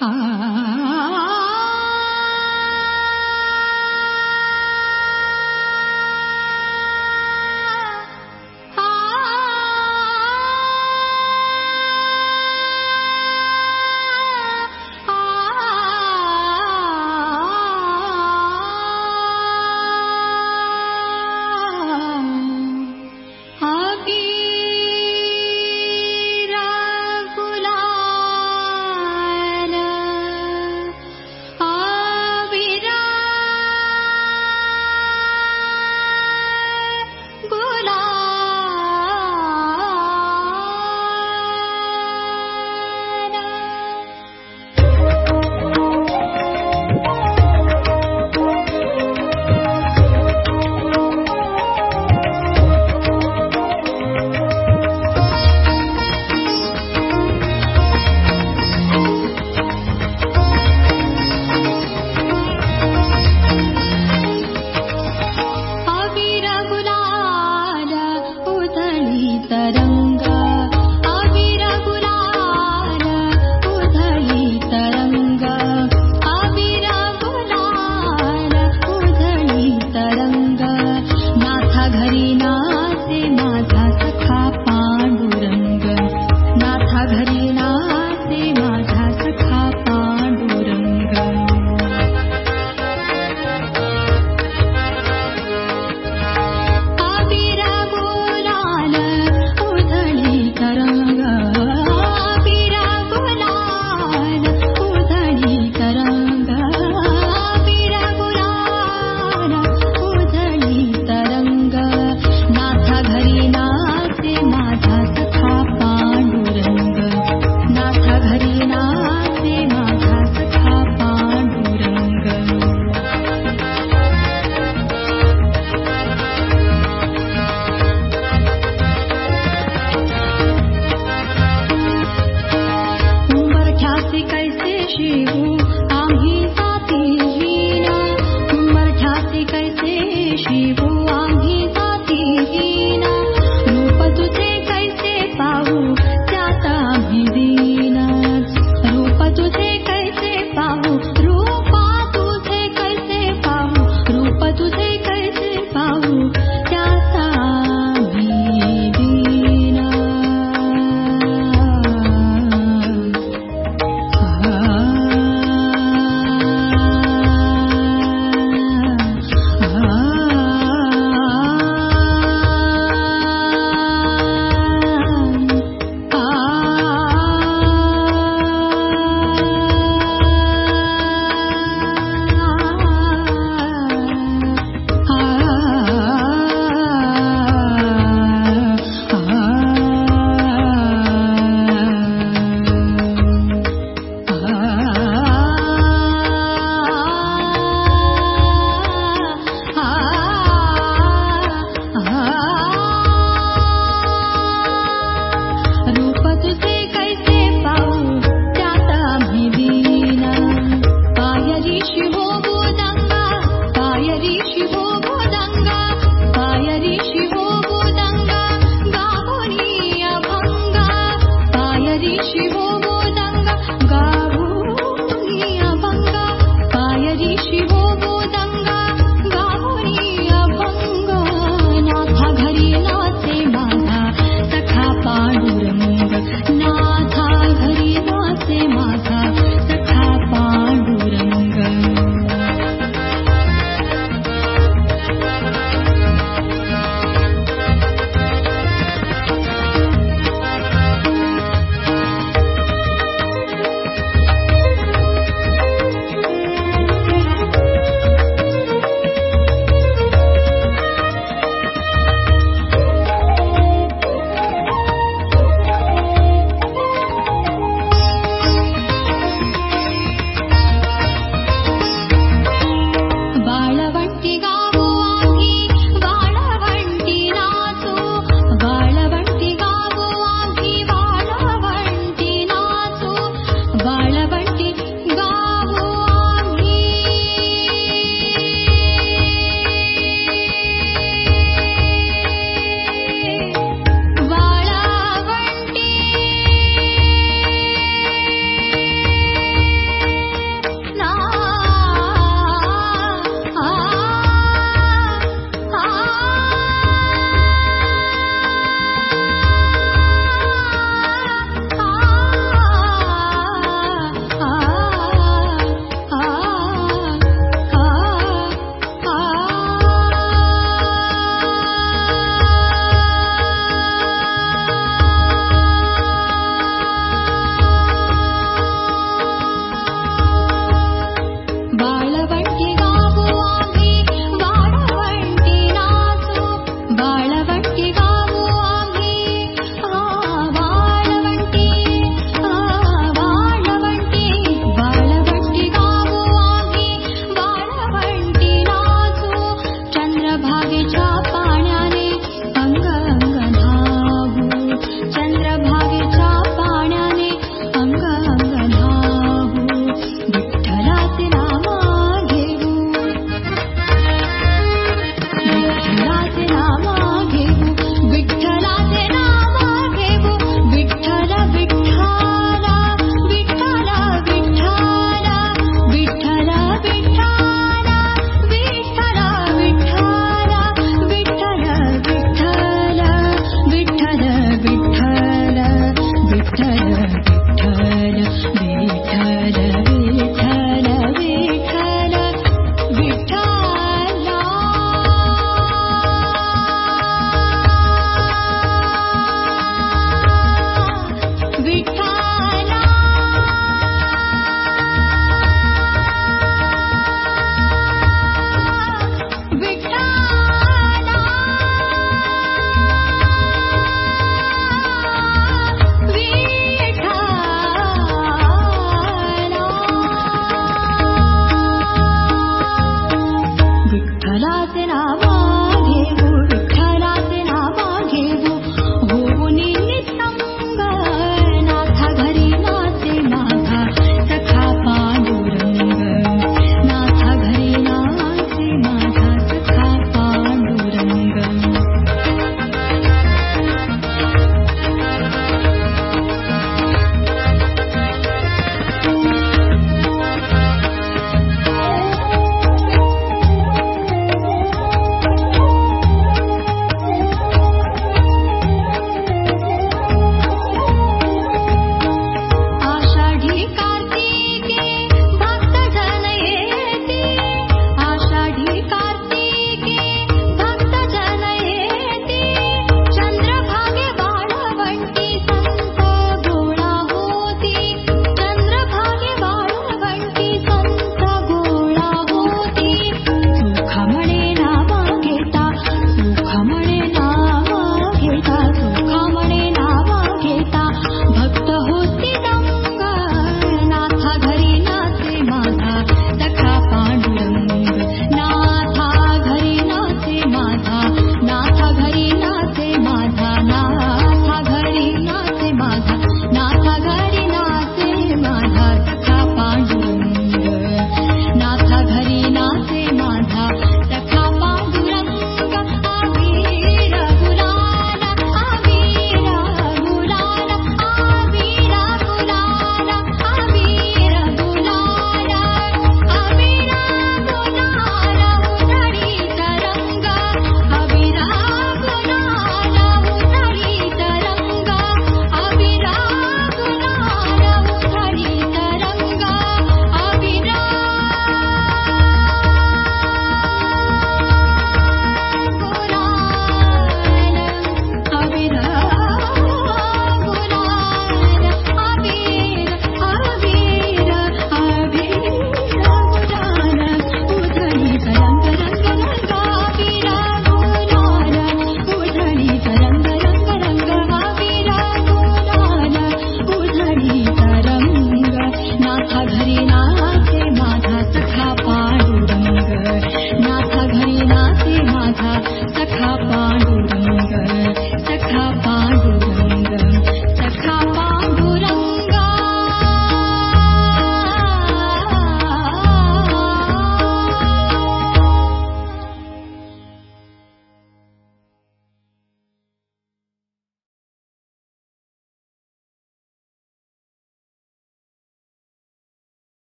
啊！